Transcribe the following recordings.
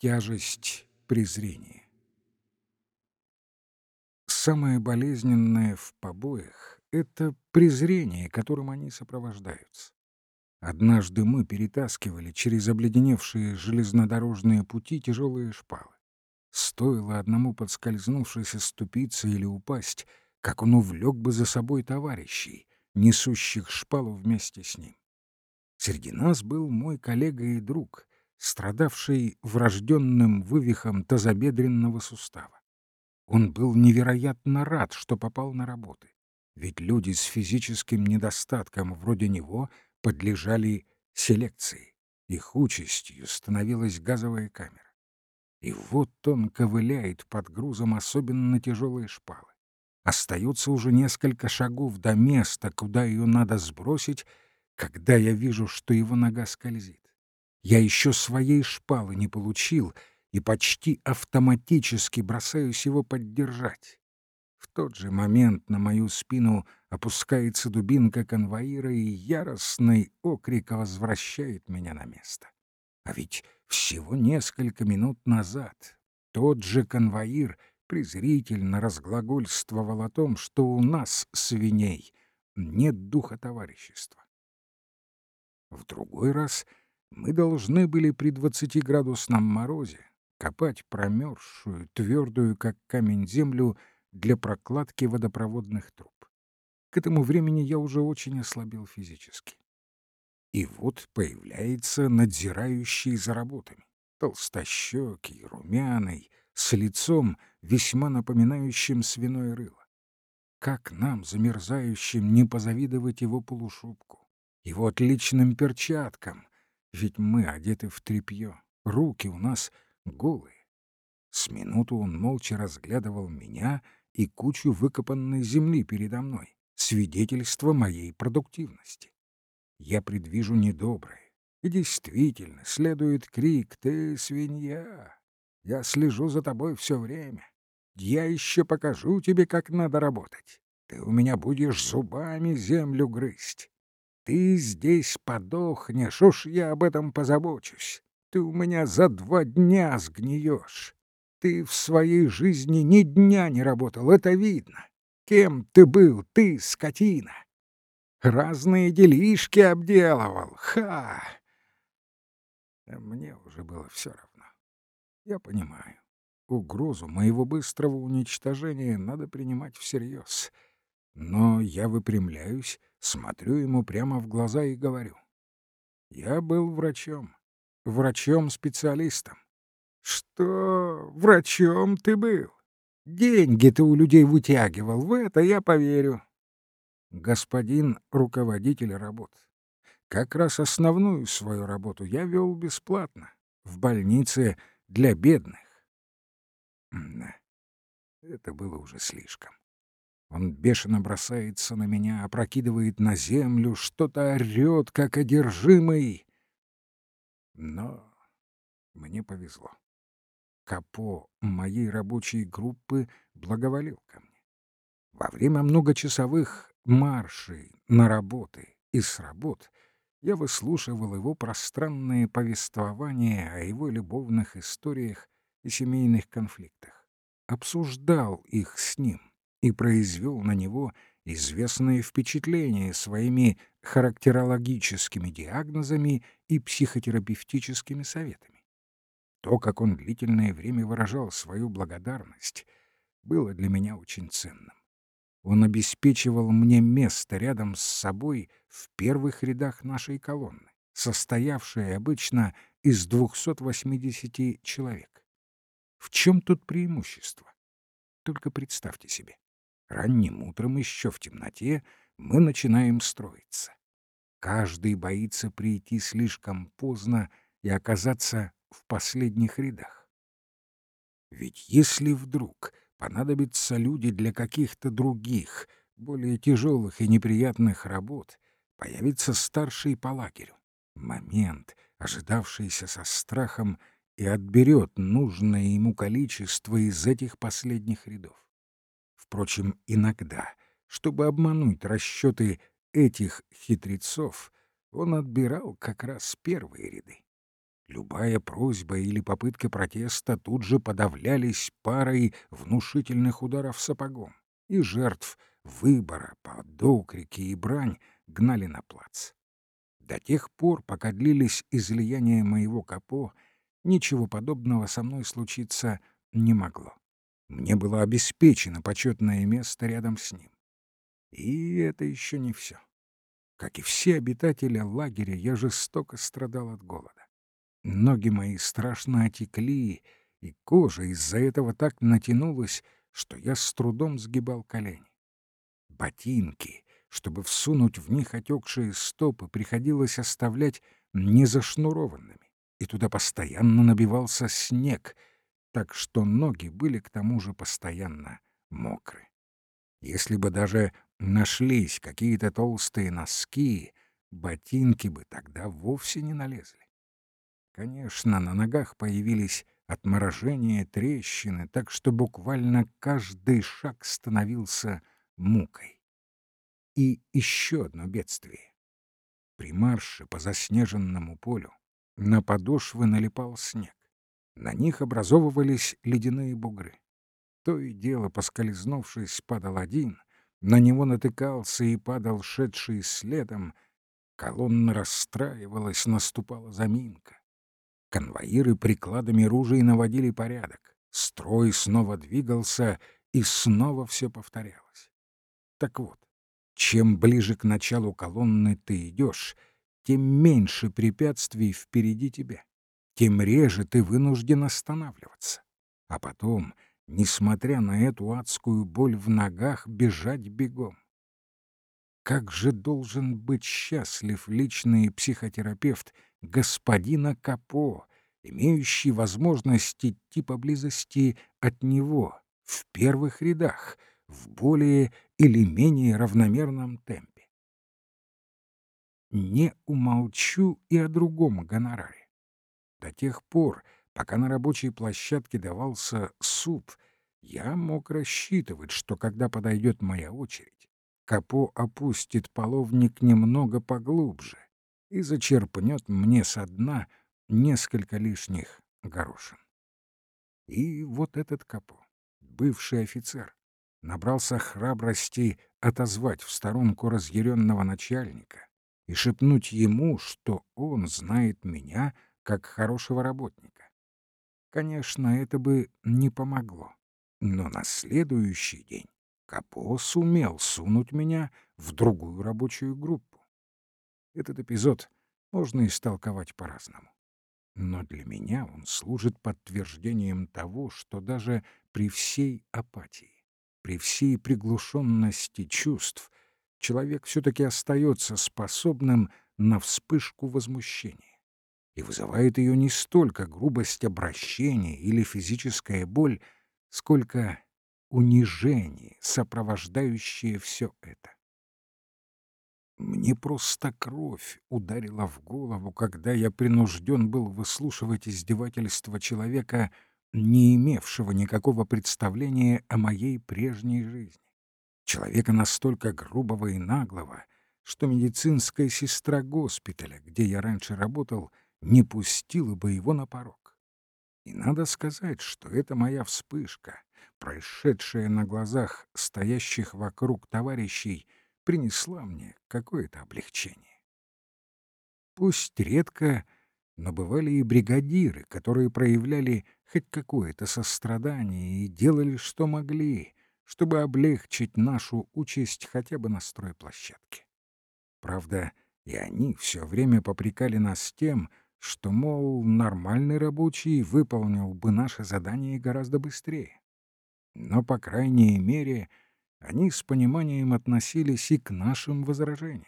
Тяжесть презрения. Самое болезненное в побоях — это презрение, которым они сопровождаются. Однажды мы перетаскивали через обледеневшие железнодорожные пути тяжелые шпалы. Стоило одному подскользнувшись ступиться или упасть, как он увлек бы за собой товарищей, несущих шпалу вместе с ним. Среди нас был мой коллега и друг, страдавший врожденным вывихом тазобедренного сустава. Он был невероятно рад, что попал на работы, ведь люди с физическим недостатком вроде него подлежали селекции. Их участью становилась газовая камера. И вот он ковыляет под грузом особенно тяжелые шпалы. Остается уже несколько шагов до места, куда ее надо сбросить, когда я вижу, что его нога скользит. Я еще своей шпалы не получил и почти автоматически бросаюсь его поддержать. В тот же момент на мою спину опускается дубинка конвоира, и яростный окрик возвращает меня на место. А ведь всего несколько минут назад тот же конвоир презрительно разглагольствовал о том, что у нас, свиней, нет духа товарищества. В другой раз мы должны были при двадцатиградусном морозе копать промерзшую, твердую, как камень, землю для прокладки водопроводных труб. К этому времени я уже очень ослабел физически. И вот появляется надзирающий за работами, толстощекий, румяный, с лицом, весьма напоминающим свиное рыло. Как нам, замерзающим, не позавидовать его полушубку, его отличным перчаткам, ведь мы одеты в тряпье, руки у нас голые. С минуту он молча разглядывал меня и кучу выкопанной земли передо мной, свидетельство моей продуктивности. Я предвижу недоброе. И действительно, следует крик «Ты свинья!» Я слежу за тобой все время. Я еще покажу тебе, как надо работать. Ты у меня будешь зубами землю грызть. Ты здесь подохнешь, уж я об этом позабочусь. Ты у меня за два дня сгниешь. Ты в своей жизни ни дня не работал, это видно. Кем ты был, ты, скотина? Разные делишки обделывал, ха! Мне уже было все равно. Я понимаю. Угрозу моего быстрого уничтожения надо принимать всерьез. Но я выпрямляюсь Смотрю ему прямо в глаза и говорю. Я был врачом. Врачом-специалистом. Что врачом ты был? Деньги ты у людей вытягивал, в это я поверю. Господин руководитель работ. Как раз основную свою работу я вел бесплатно. В больнице для бедных. Это было уже слишком. Он бешено бросается на меня, опрокидывает на землю, что-то орёт, как одержимый. Но мне повезло. Капо моей рабочей группы благоволил ко мне. Во время многочасовых маршей на работы и с работ я выслушивал его пространные повествования о его любовных историях и семейных конфликтах, обсуждал их с ним и произвел на него известное впечатление своими характерологическими диагнозами и психотерапевтическими советами. То, как он длительное время выражал свою благодарность, было для меня очень ценным. Он обеспечивал мне место рядом с собой в первых рядах нашей колонны, состоявшей обычно из 280 человек. В чем тут преимущество? Только представьте себе. Ранним утром еще в темноте мы начинаем строиться. Каждый боится прийти слишком поздно и оказаться в последних рядах. Ведь если вдруг понадобятся люди для каких-то других, более тяжелых и неприятных работ, появится старший по лагерю. Момент, ожидавшийся со страхом, и отберет нужное ему количество из этих последних рядов. Впрочем, иногда, чтобы обмануть расчеты этих хитрецов, он отбирал как раз первые ряды. Любая просьба или попытка протеста тут же подавлялись парой внушительных ударов сапогом, и жертв выбора под окрики и брань гнали на плац. До тех пор, пока длились излияния моего капо, ничего подобного со мной случиться не могло. Мне было обеспечено почетное место рядом с ним. И это еще не все. Как и все обитатели лагеря, я жестоко страдал от голода. Ноги мои страшно отекли, и кожа из-за этого так натянулась, что я с трудом сгибал колени. Ботинки, чтобы всунуть в них отекшие стопы, приходилось оставлять незашнурованными, и туда постоянно набивался снег, так что ноги были к тому же постоянно мокры. Если бы даже нашлись какие-то толстые носки, ботинки бы тогда вовсе не налезли. Конечно, на ногах появились отморожения, трещины, так что буквально каждый шаг становился мукой. И еще одно бедствие. При марше по заснеженному полю на подошвы налипал снег. На них образовывались ледяные бугры. То и дело, поскользнувшись, падал один, на него натыкался и падал шедший следом. Колонна расстраивалась, наступала заминка. Конвоиры прикладами ружей наводили порядок. Строй снова двигался, и снова все повторялось. Так вот, чем ближе к началу колонны ты идешь, тем меньше препятствий впереди тебя, тем реже ты вынужден останавливаться. А потом, несмотря на эту адскую боль в ногах, бежать бегом. Как же должен быть счастлив личный психотерапевт господина Капо, имеющий возможность идти поблизости от него, в первых рядах, в более или менее равномерном темпе. Не умолчу и о другом гонораре. До тех пор, пока на рабочей площадке давался суп, я мог рассчитывать, что когда подойдет моя очередь, Капо опустит половник немного поглубже и зачерпнет мне со дна несколько лишних горошин. И вот этот Капо, бывший офицер, набрался храбрости отозвать в сторонку разъяренного начальника и шепнуть ему, что он знает меня как хорошего работника. Конечно, это бы не помогло, но на следующий день Капо сумел сунуть меня в другую рабочую группу. Этот эпизод можно истолковать по-разному. Но для меня он служит подтверждением того, что даже при всей апатии, при всей приглушенности чувств человек все-таки остается способным на вспышку возмущения. И вызывает ее не столько грубость обращения или физическая боль, сколько унижение, сопровождающее все это. Мне просто кровь ударила в голову, когда я принужден был выслушивать издевательства человека, не имевшего никакого представления о моей прежней жизни. Человека настолько грубого и наглого, что медицинская сестра госпиталя, где я раньше работал, не пустила бы его на порог. И надо сказать, что это моя вспышка, происшедшая на глазах стоящих вокруг товарищей, принесла мне какое-то облегчение. Пусть редко, но бывали и бригадиры, которые проявляли хоть какое-то сострадание и делали, что могли, чтобы облегчить нашу участь хотя бы на стройплощадке. Правда, и они все время попрекали нас тем, что, мол, нормальный рабочий выполнил бы наше задание гораздо быстрее. Но, по крайней мере, они с пониманием относились и к нашим возражениям,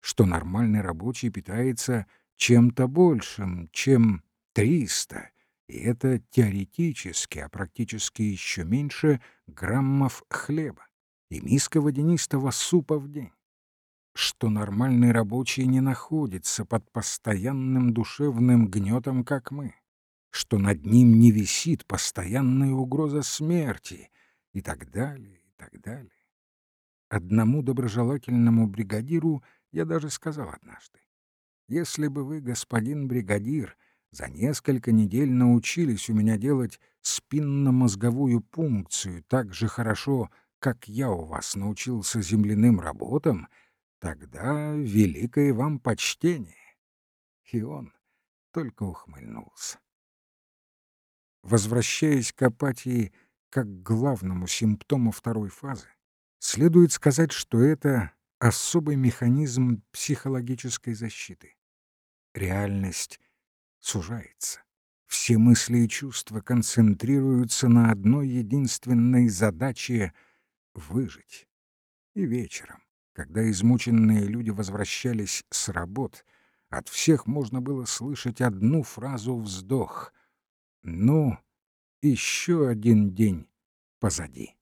что нормальный рабочий питается чем-то большим, чем 300, и это теоретически, а практически еще меньше граммов хлеба и миска водянистого супа в день. Что нормальный рабочий не находится под постоянным душевным гнетом, как мы. Что над ним не висит постоянная угроза смерти и так далее, и так далее. Одному доброжелательному бригадиру я даже сказал однажды. «Если бы вы, господин бригадир, за несколько недель научились у меня делать спинномозговую пункцию так же хорошо, как я у вас научился земляным работам, тогда великое вам почтение. И он только ухмыльнулся. Возвращаясь к апатии как главному симптому второй фазы, следует сказать, что это особый механизм психологической защиты. Реальность сужается. Все мысли и чувства концентрируются на одной единственной задаче — выжить. И вечером, когда измученные люди возвращались с работ, от всех можно было слышать одну фразу «вздох». «Ну, еще один день позади».